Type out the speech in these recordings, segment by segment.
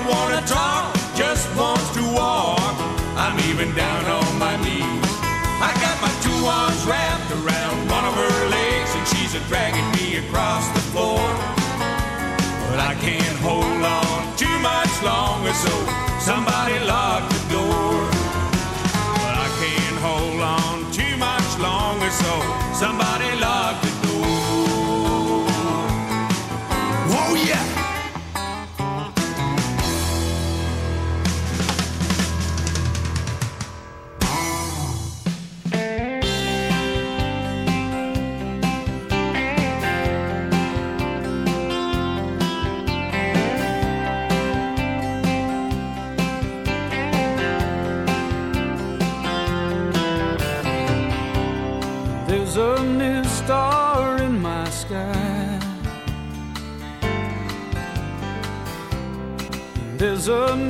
don't wanna talk, just wants to walk. I'm even down on my knees. I got my two arms wrapped around one of her legs, and she's a dragging me across the floor. But I can't hold on too much longer, so sun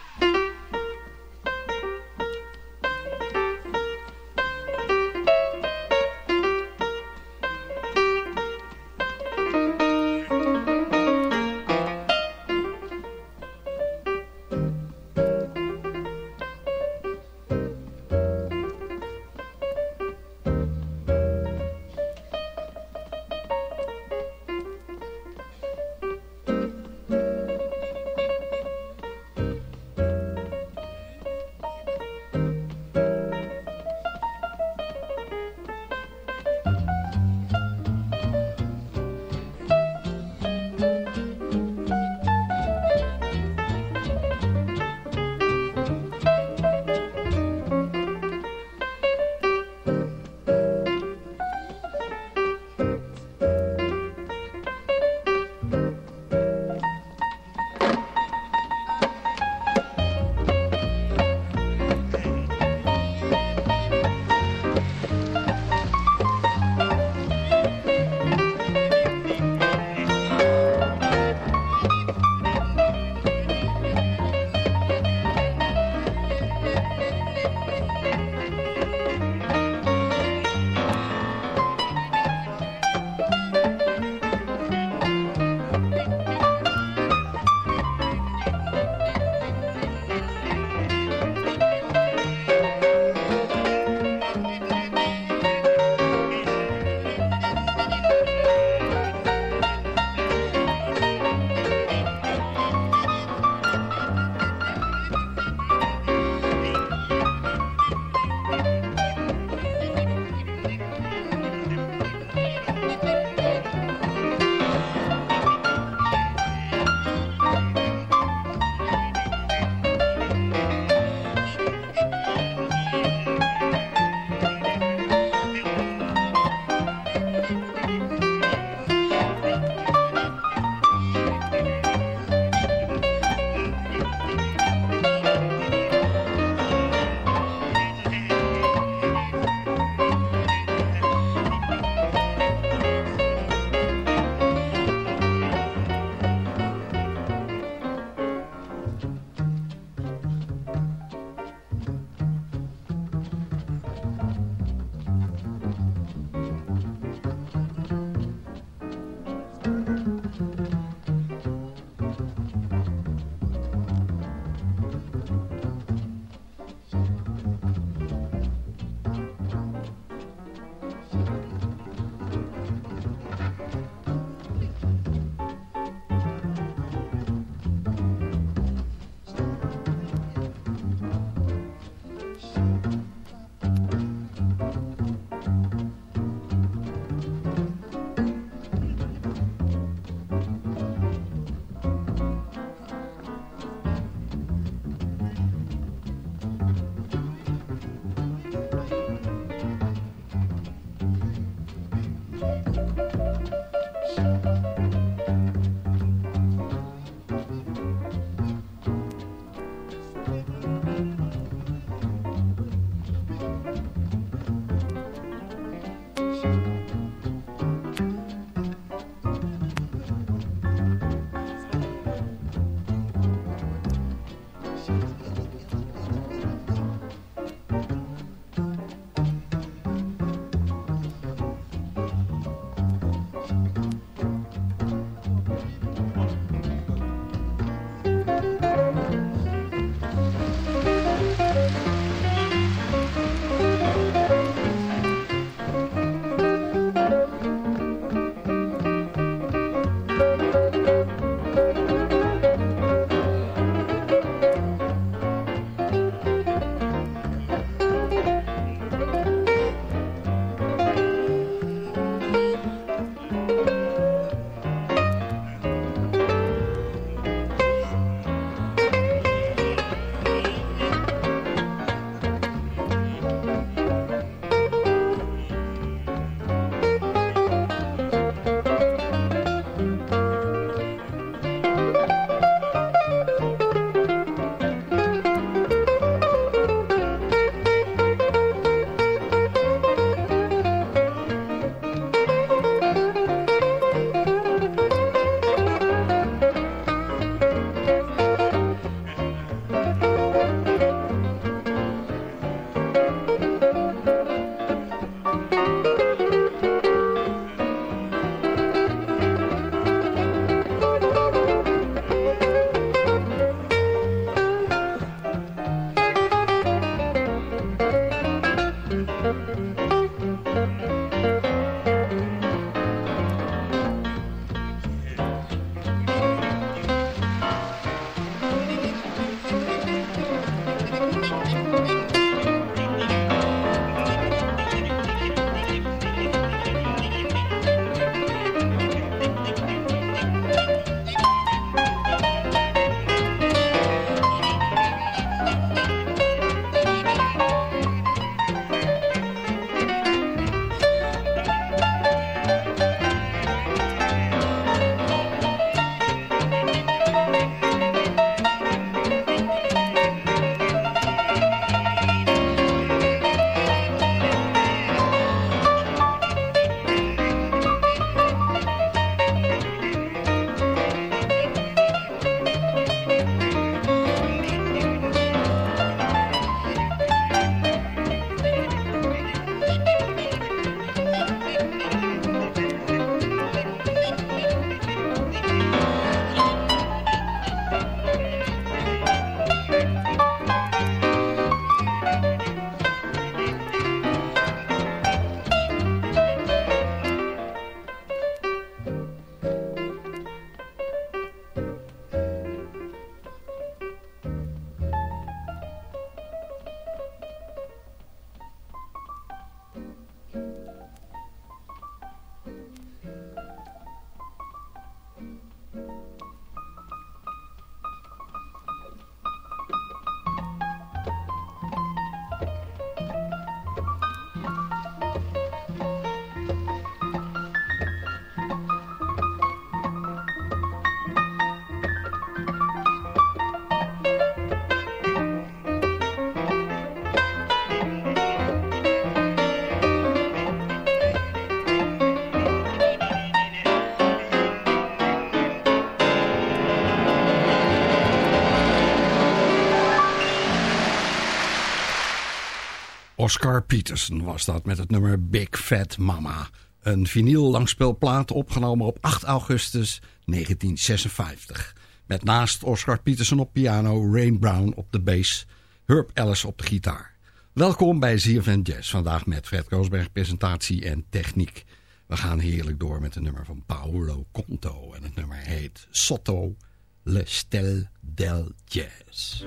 Oscar Peterson was dat met het nummer Big Fat Mama. Een vinyl langspeelplaat opgenomen op 8 augustus 1956. Met naast Oscar Peterson op piano, Rain Brown op de bass, Herb Ellis op de gitaar. Welkom bij ZFN Jazz, vandaag met Fred Koosberg, presentatie en techniek. We gaan heerlijk door met een nummer van Paolo Conto en het nummer heet Sotto Le Stel del Jazz.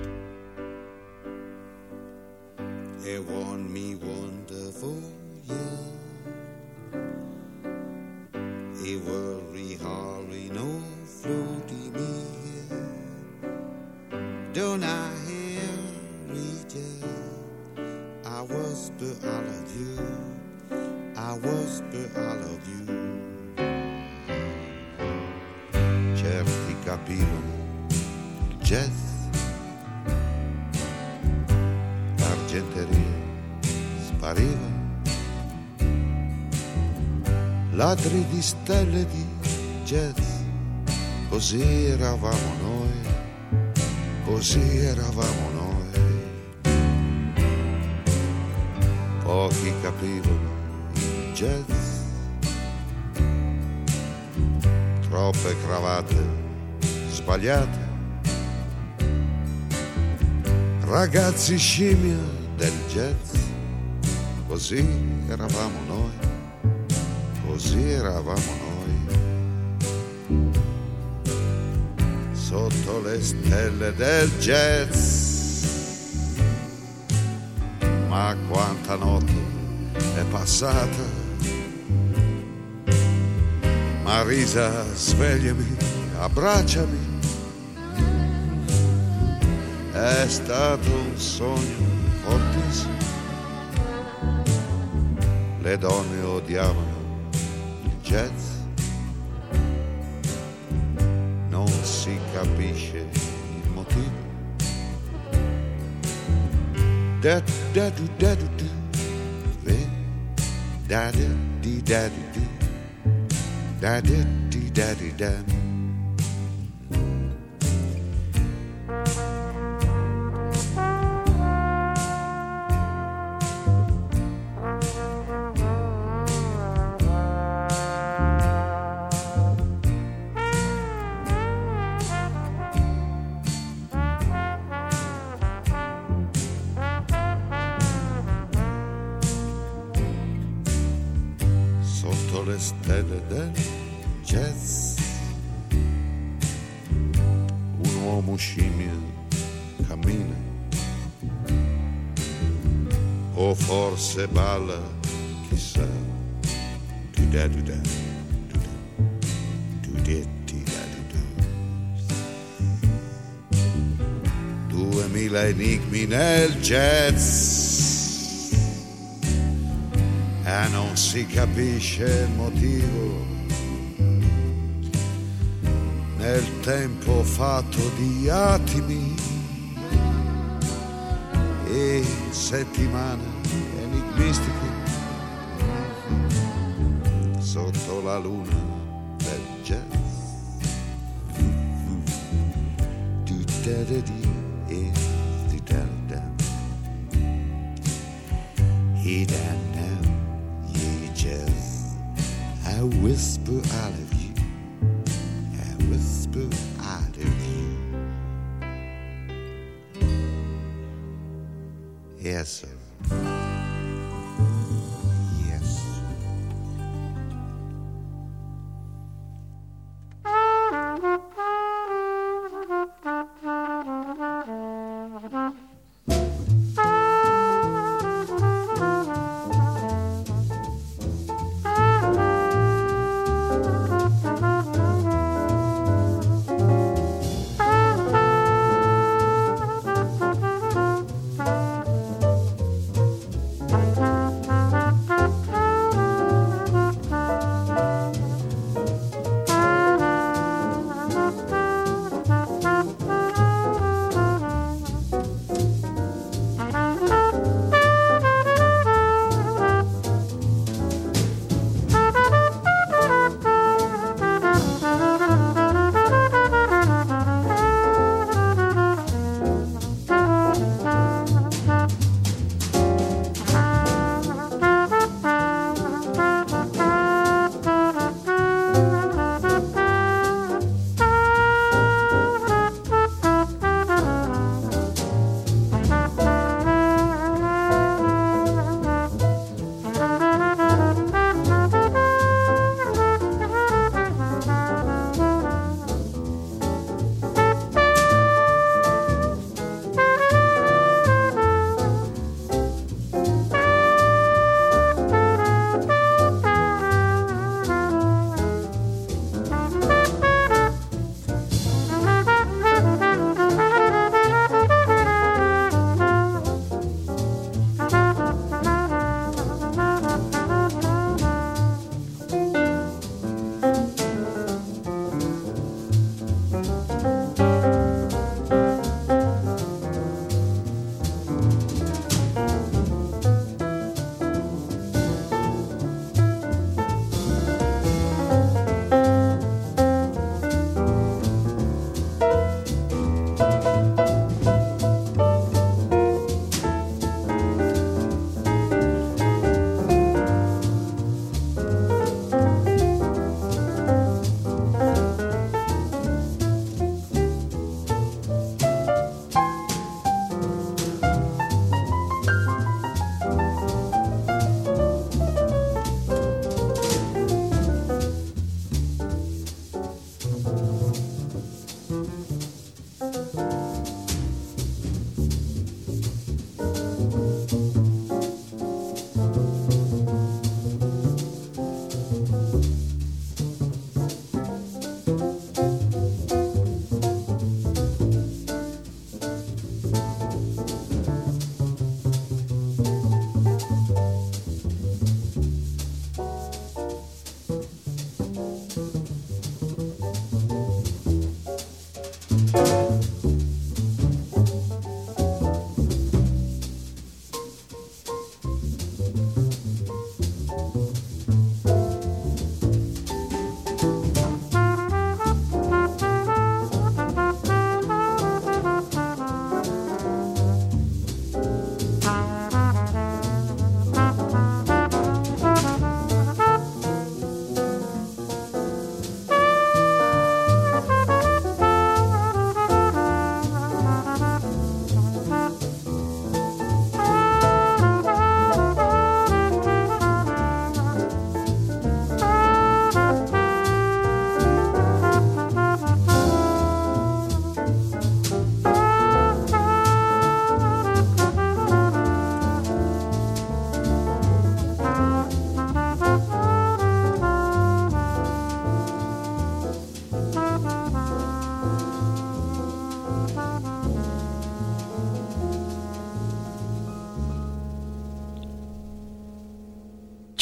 It won me wonderful year. E worry hurry no floaty me Don't I hear reader? I whisper I love you. I whisper I love you. Certi capivano il spariva. Ladri di stelle di jazz, così eravamo noi, così eravamo noi. Pochi capivano il jazz, troppe cravatte sbagliate ragazzi scimmia del jazz, così eravamo noi, così eravamo noi, sotto le stelle del jazz, ma quanta notte è passata, Marisa svegliami, abbracciami, è stato un sogno fortissimo. Le donne odiavano il jazz, non si capisce il motivo. Da da du da du du, di di di, da da di da di da. settimana enigmistica sotto la luna del jazz. Tu te dedi e ti delda. He dan now ye jazz. I whisper olive. Yes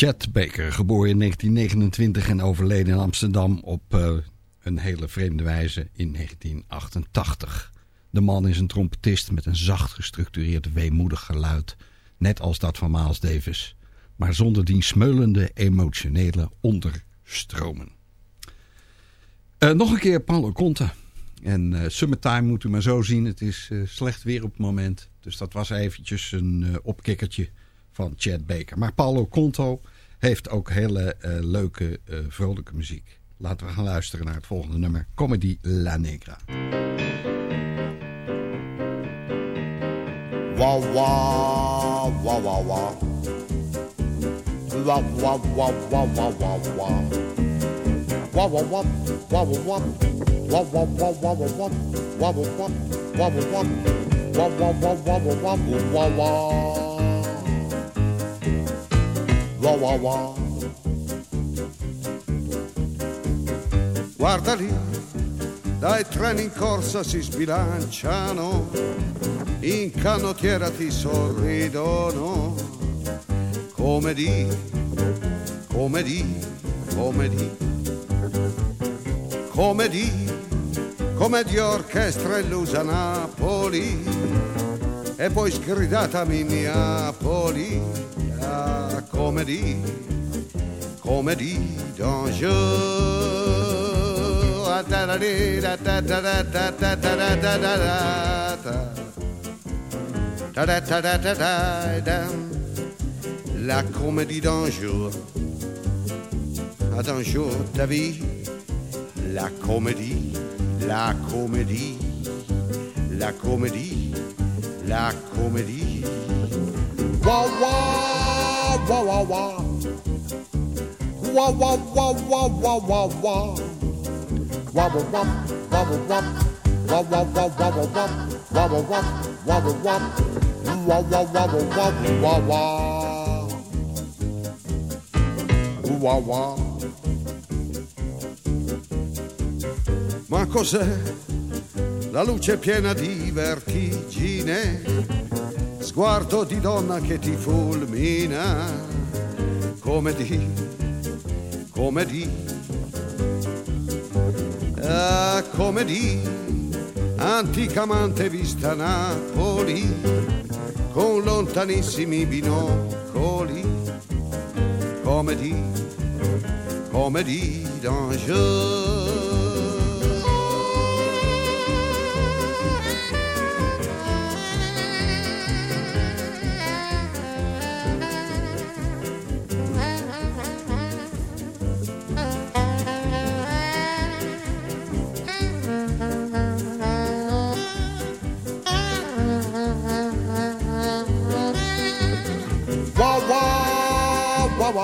Chet Baker, geboren in 1929 en overleden in Amsterdam op uh, een hele vreemde wijze in 1988. De man is een trompetist met een zacht gestructureerd weemoedig geluid, net als dat van Miles Davis, maar zonder die smeulende emotionele onderstromen. Uh, nog een keer Paulo Conte. En uh, Summertime moet u maar zo zien, het is slecht weer op het moment. Dus dat was eventjes een opkikkertje van Chad Baker. Maar Paulo Conto heeft ook hele uh, leuke, uh, vrolijke muziek. Laten we gaan luisteren naar het volgende nummer. Comedy La Negra. Wa wa wa. Wa wa wa wa wa wa wa. Wa wa wa wa wa wa. Wa wa wa wa wa wa. Wa wa wa wa wa wa. Wa wa wa wa wa wa wa wa. Wa wa wa. Guarda lì, dai treni in corsa si sbilanciano, in canottiera ti sorridono, come di, come di, come di, come di, come di orchestra illusa Napoli, e poi sgridata Minneapoli, ah, come di Don la comédie d'un jour, jour ta vie, la comédie, la comédie, la comédie, la comédie. wah wah wah. Wah wah wah wah wah wah wah. Wah wah wah wah wah wah. Wah wah wah wah wah wah. Wah wah wah wah wah wah. Wah wah wah wah wah wah wah. Wah wah. Ma cos'è? La luce piena di vertigine sguardo di donna che ti fulmina, come di, come di. Ah, come di anticamente vista Napoli con lontanissimi binocoli. Come di come di danger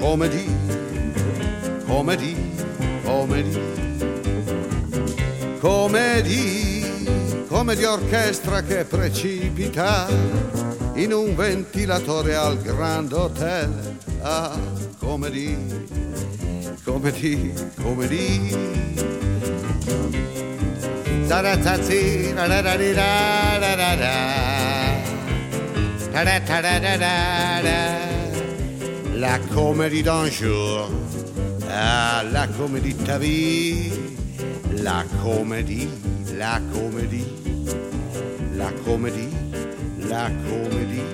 comedy, comedy, comedy, comedy, comedy orchestra che precipita in un ventilatore al Grand Hotel. Ah, comedy, comedy, comedy. Taratazzi, da da da da da da da da da da La comédie d'un jour, ah, la comédie de ta vie, la comédie, la comédie, la comédie, la comédie.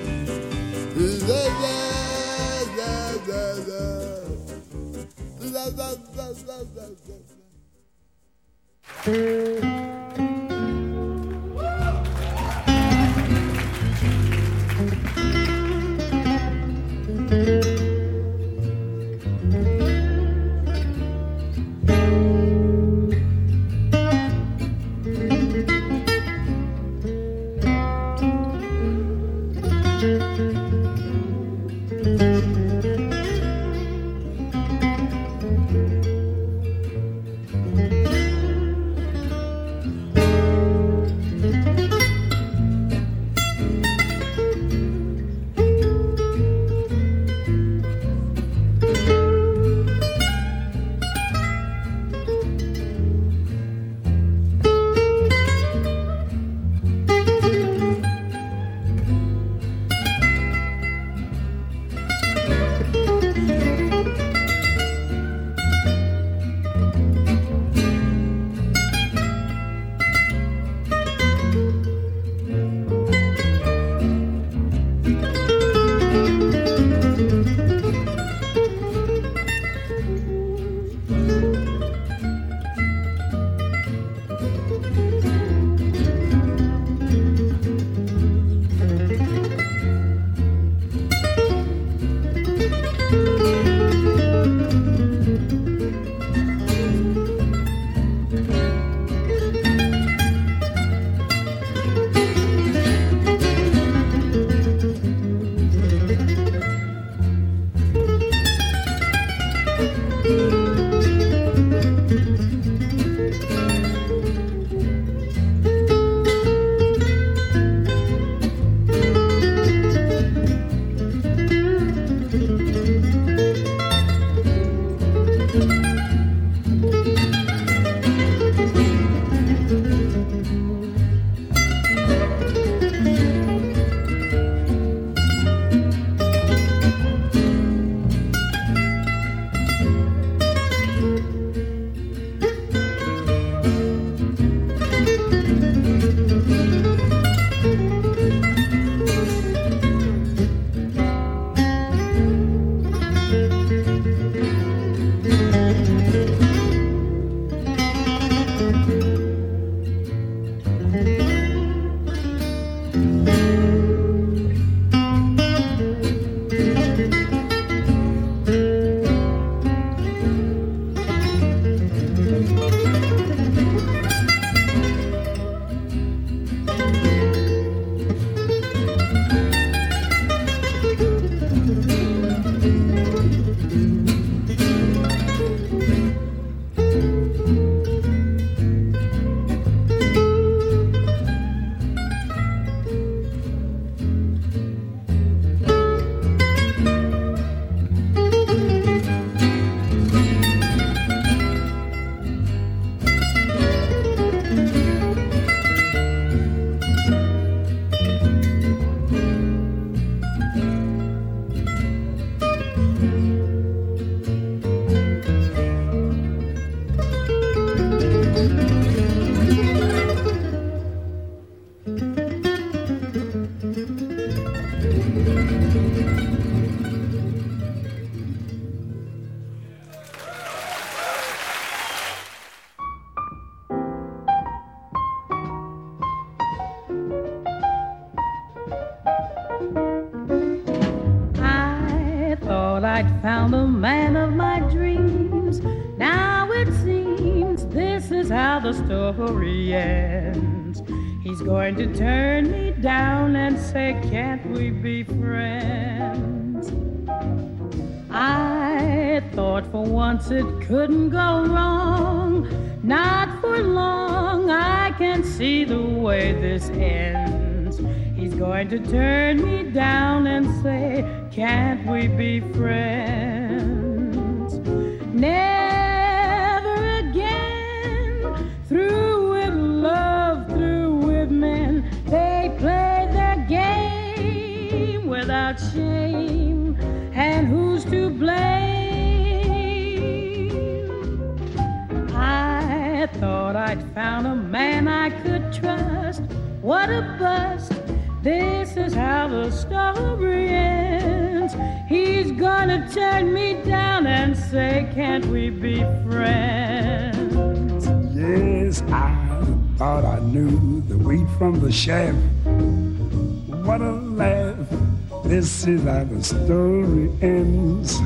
I'd found the man of my dreams. Now it seems this is how the story ends. He's going to turn me down and say, Can't we be friends? I thought for once it couldn't go wrong. Not for long, I can see the way this ends. He's going to turn me down and say, Can't we be friends? Never again. Through with love, through with men. They play their game without shame. And who's to blame? I thought I'd found a man I could trust. What a bust. This is how the story ends. Gonna turn me down and say, Can't we be friends? Yes, I thought I knew the wheat from the chaff. What a laugh. This is how the story ends.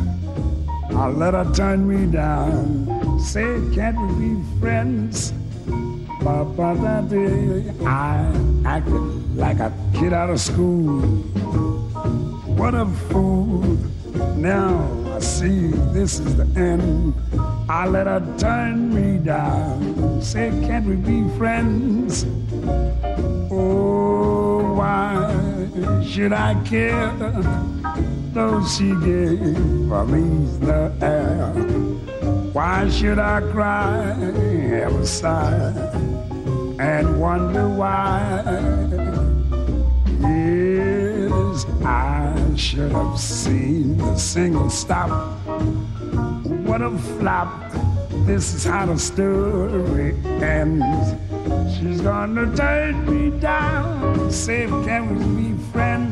I let her turn me down. Say, can't we be friends? Ba-ba da dee. I acted like a kid out of school. What a fool. Now I see this is the end. I let her turn me down. Say, can't we be friends? Oh, why should I care? Though she gave me the air. Why should I cry, ever sigh, and wonder why? Yes, I should have seen the single stop. What a flop. This is how the story ends. She's gonna turn me down. Say, can we be friends?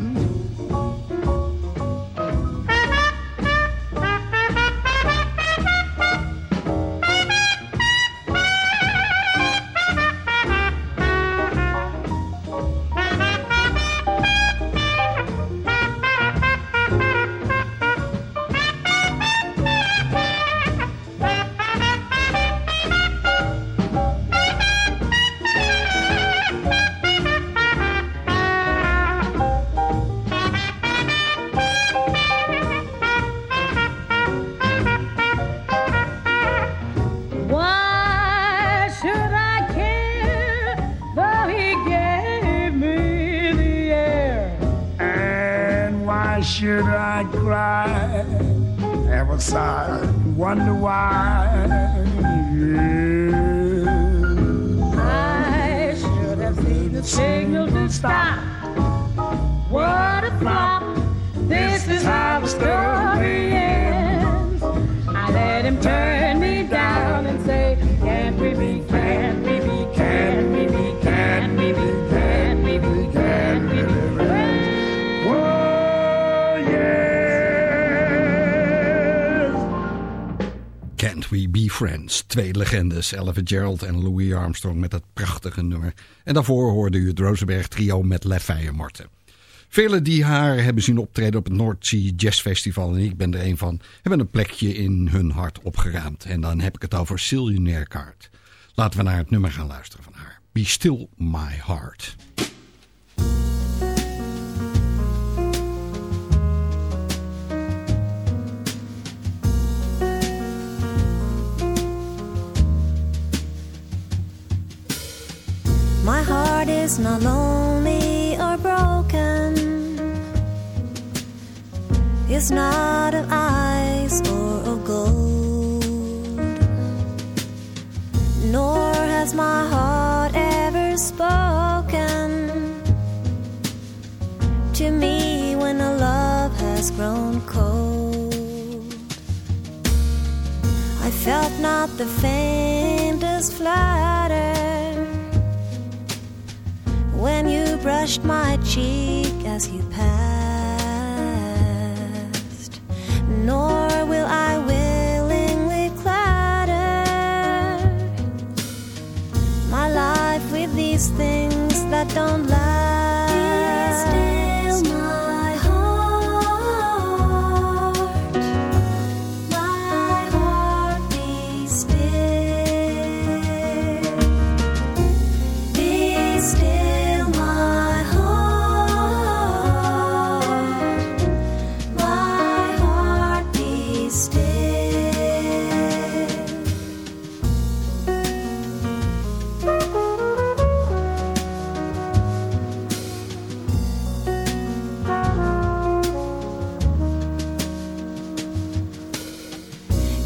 Ella Gerald en Louis Armstrong met dat prachtige nummer. En daarvoor hoorde u het Rosenberg trio met Leffe Marten. Velen die haar hebben zien optreden op het Sea Jazz Festival, en ik ben er een van, hebben een plekje in hun hart opgeruimd. En dan heb ik het over Sylvie Kaart. Laten we naar het nummer gaan luisteren van haar. Be Still My Heart. My heart is not lonely or broken. It's not of ice or of gold. Nor has my heart ever spoken to me when a love has grown cold. I felt not the faintest flutter when you brushed my cheek as you passed, nor will I willingly clatter my life with these things that don't last.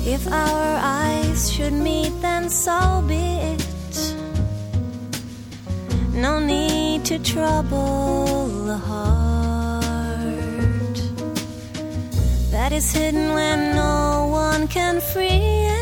If our eyes should meet, then so be it. No need to trouble the heart that is hidden when no one can free it.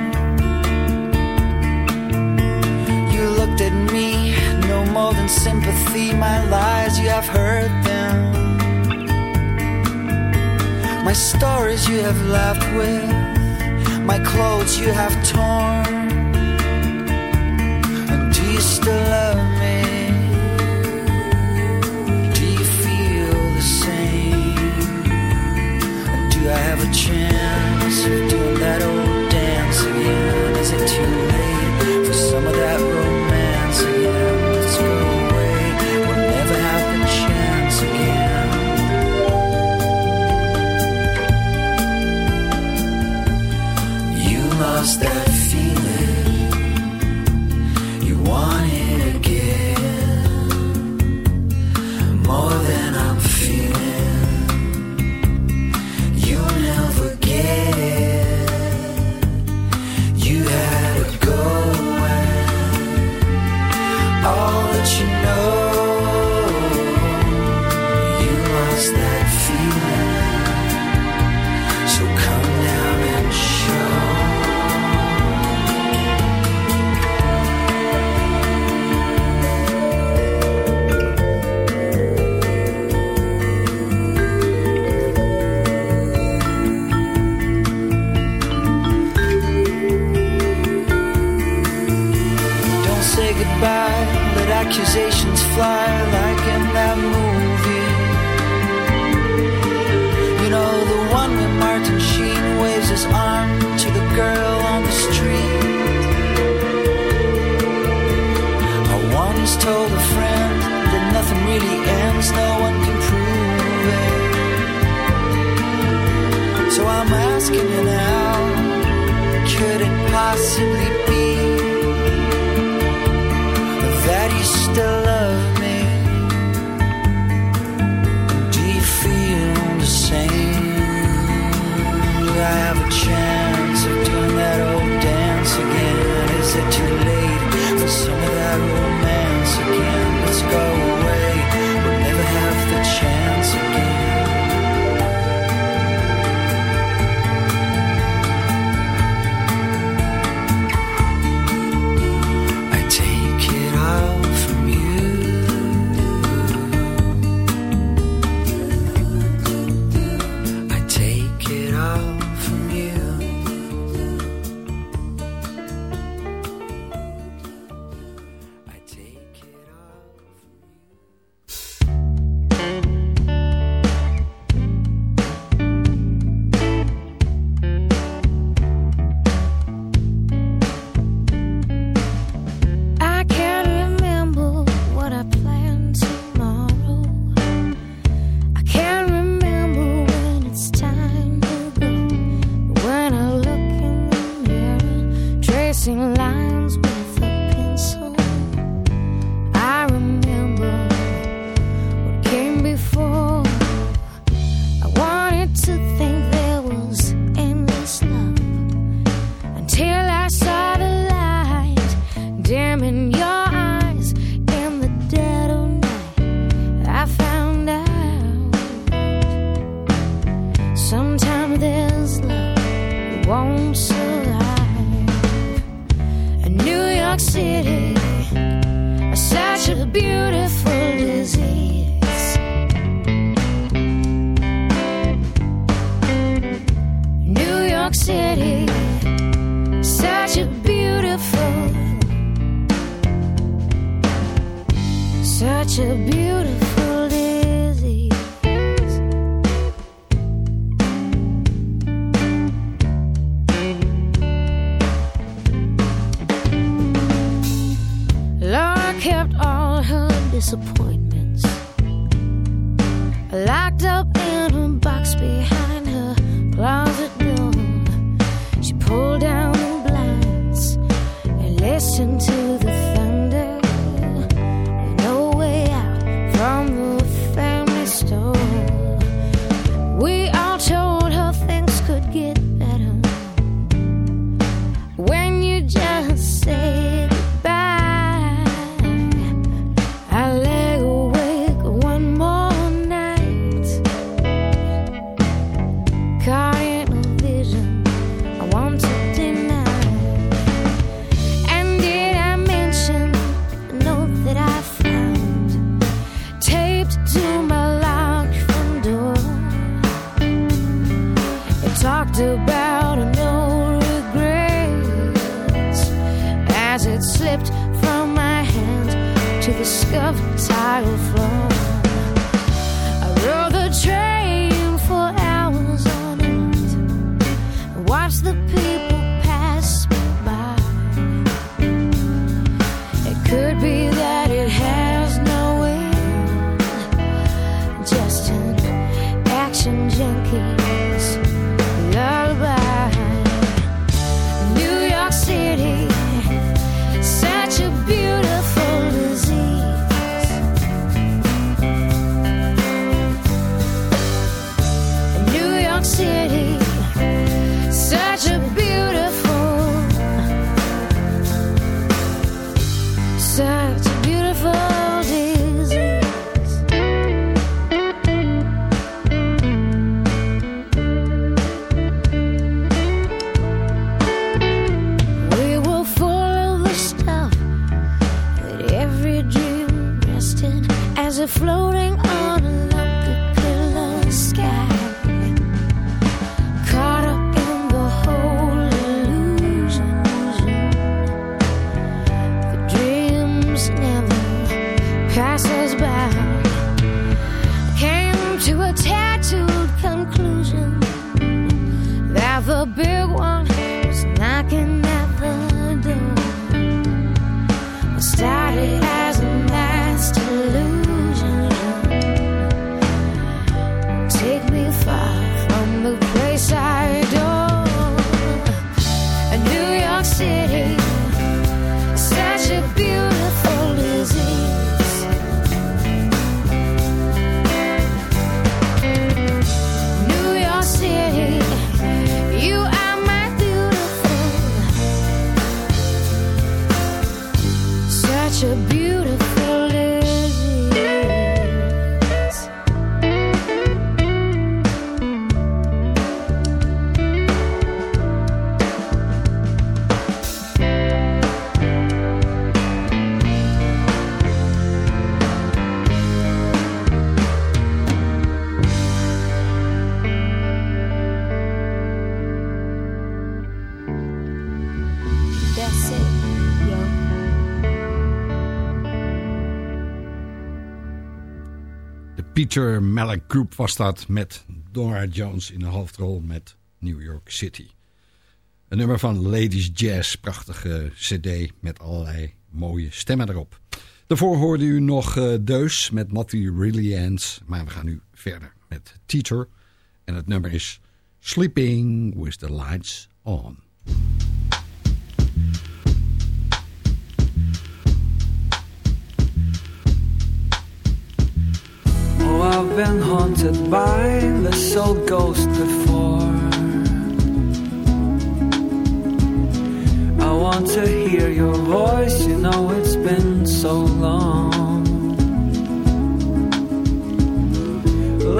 sympathy, my lies, you have heard them. My stories you have laughed with, my clothes you have torn. And do you still love me? Do you feel the same? And do I have a chance of doing that old dance again? Is it too late? else that De Peter Malick Group was dat met Dora Jones in de hoofdrol met New York City. Een nummer van Ladies Jazz, prachtige cd met allerlei mooie stemmen erop. Daarvoor hoorde u nog eh, Deus met Natty Rillians, maar we gaan nu verder met Teacher. En het nummer is Sleeping with the Lights On. I've been haunted by this old ghost before. I want to hear your voice, you know it's been so long.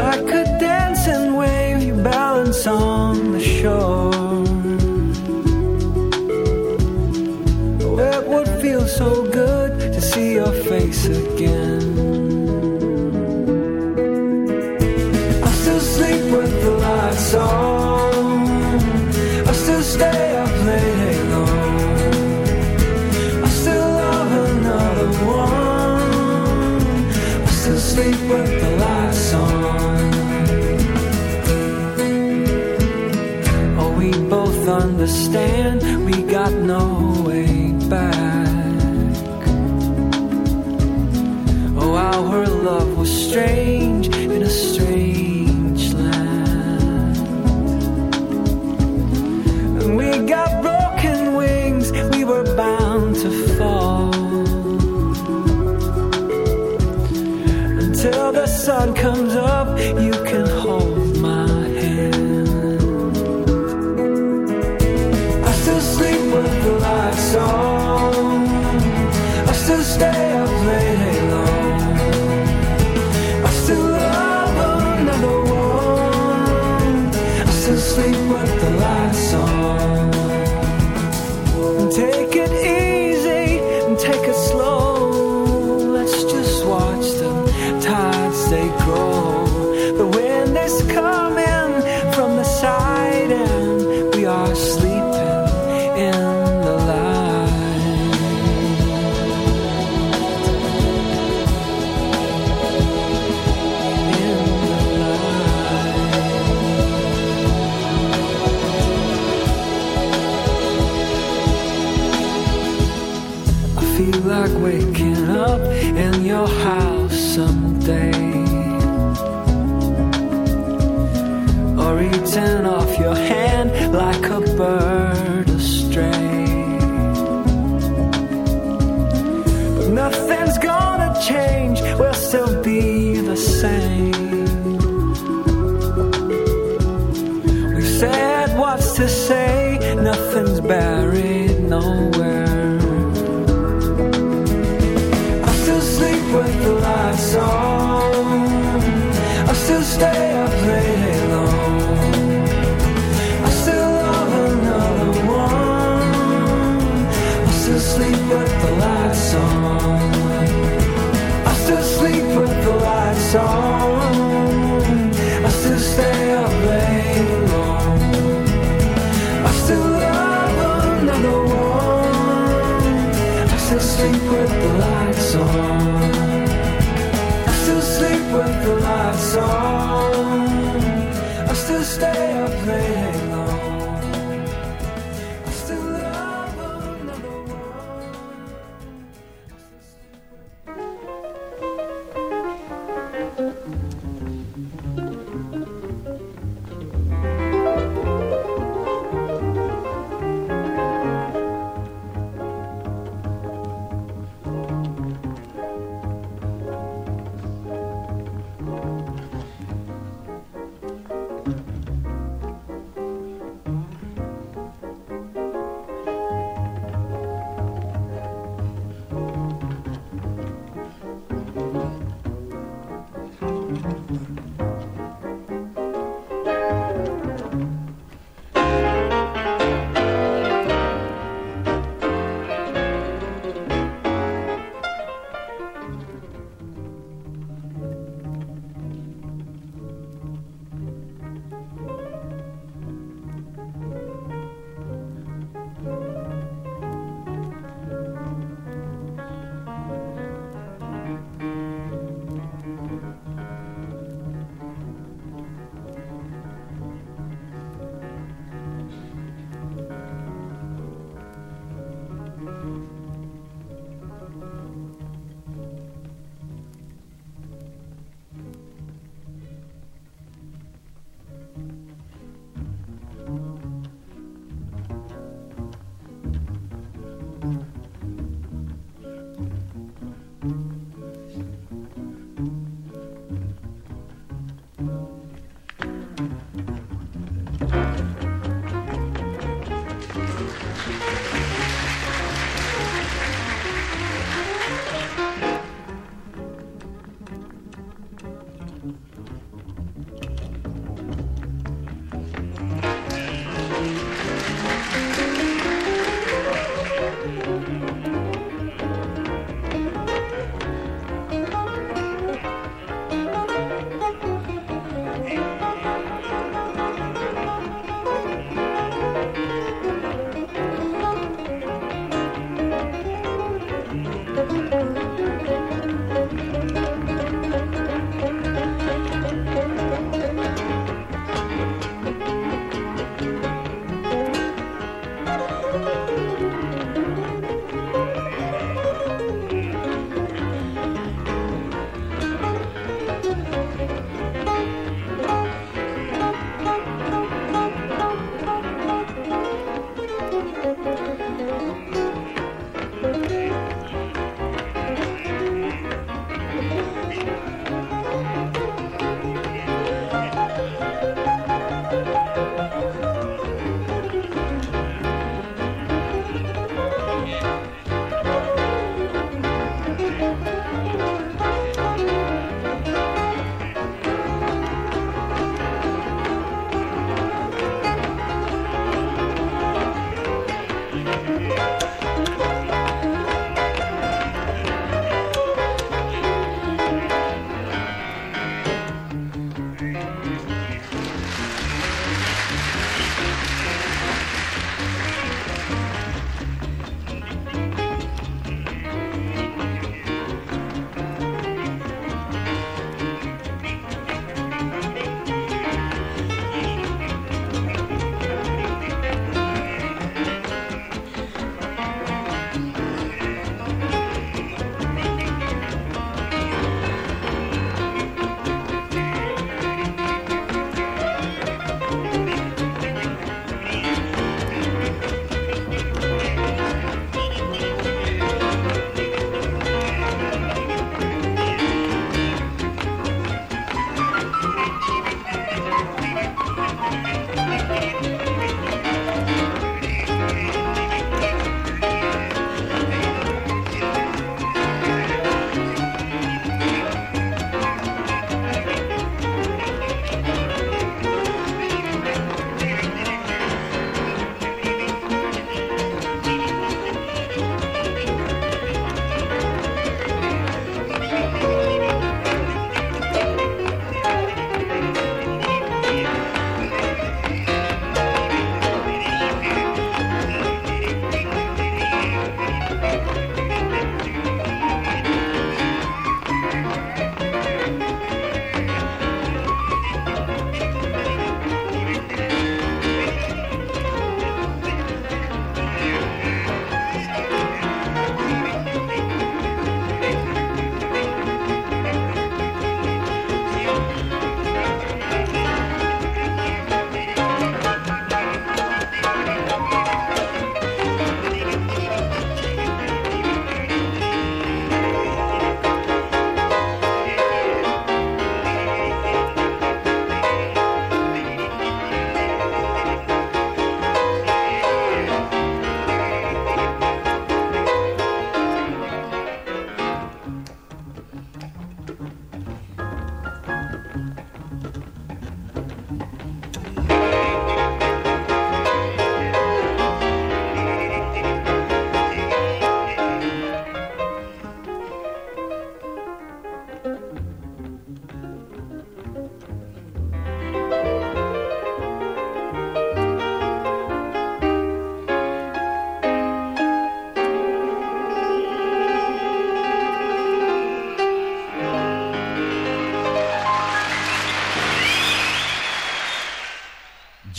Like a dancing wave, you balance on the shore. It would feel so good to see your face again. I still stay up late alone. I still love another one. I still sleep with the lights on. Oh, we both understand we got no way back. Oh, our love was strange in a strange sun comes up, like waking up in your house someday. Or eating off your hand like a bird astray. But nothing's gonna change, we'll still be the same. We've said what's to say, nothing's buried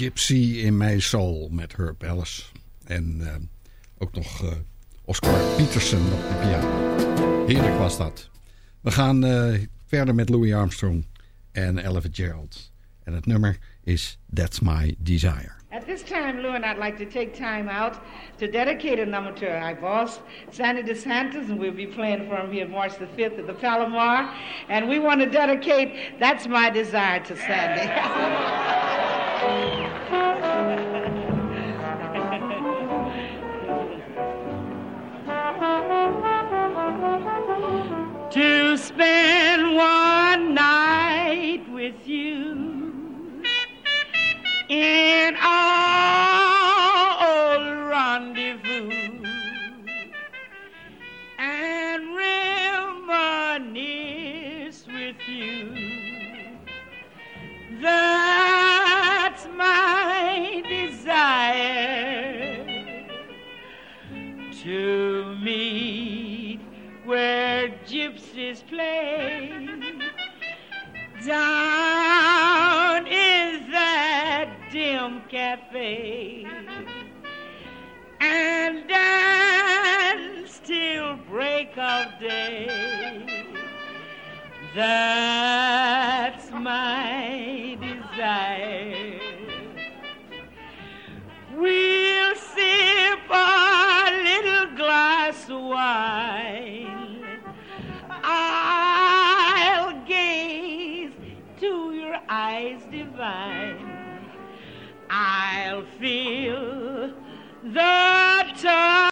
Gypsy in My Soul met Herb Ellis. En eh, ook nog eh, Oscar Peterson op de piano. Heerlijk was dat. We gaan eh, verder met Louis Armstrong en Ella Fitzgerald. En het nummer is That's My Desire. At this time, Lou and I'd like to take time out to dedicate a number to our boss, Sandy DeSantis, and we'll be playing for him here March the 5th at the Palomar. And we want to dedicate That's My Desire to Sandy. to spend one night with you in our old rendezvous and reminisce with you. That's to me where gypsies play. Down in that dim cafe and dance till break of day. That's my desire. We'll sip on glass of wine. I'll gaze to your eyes divine. I'll feel the touch.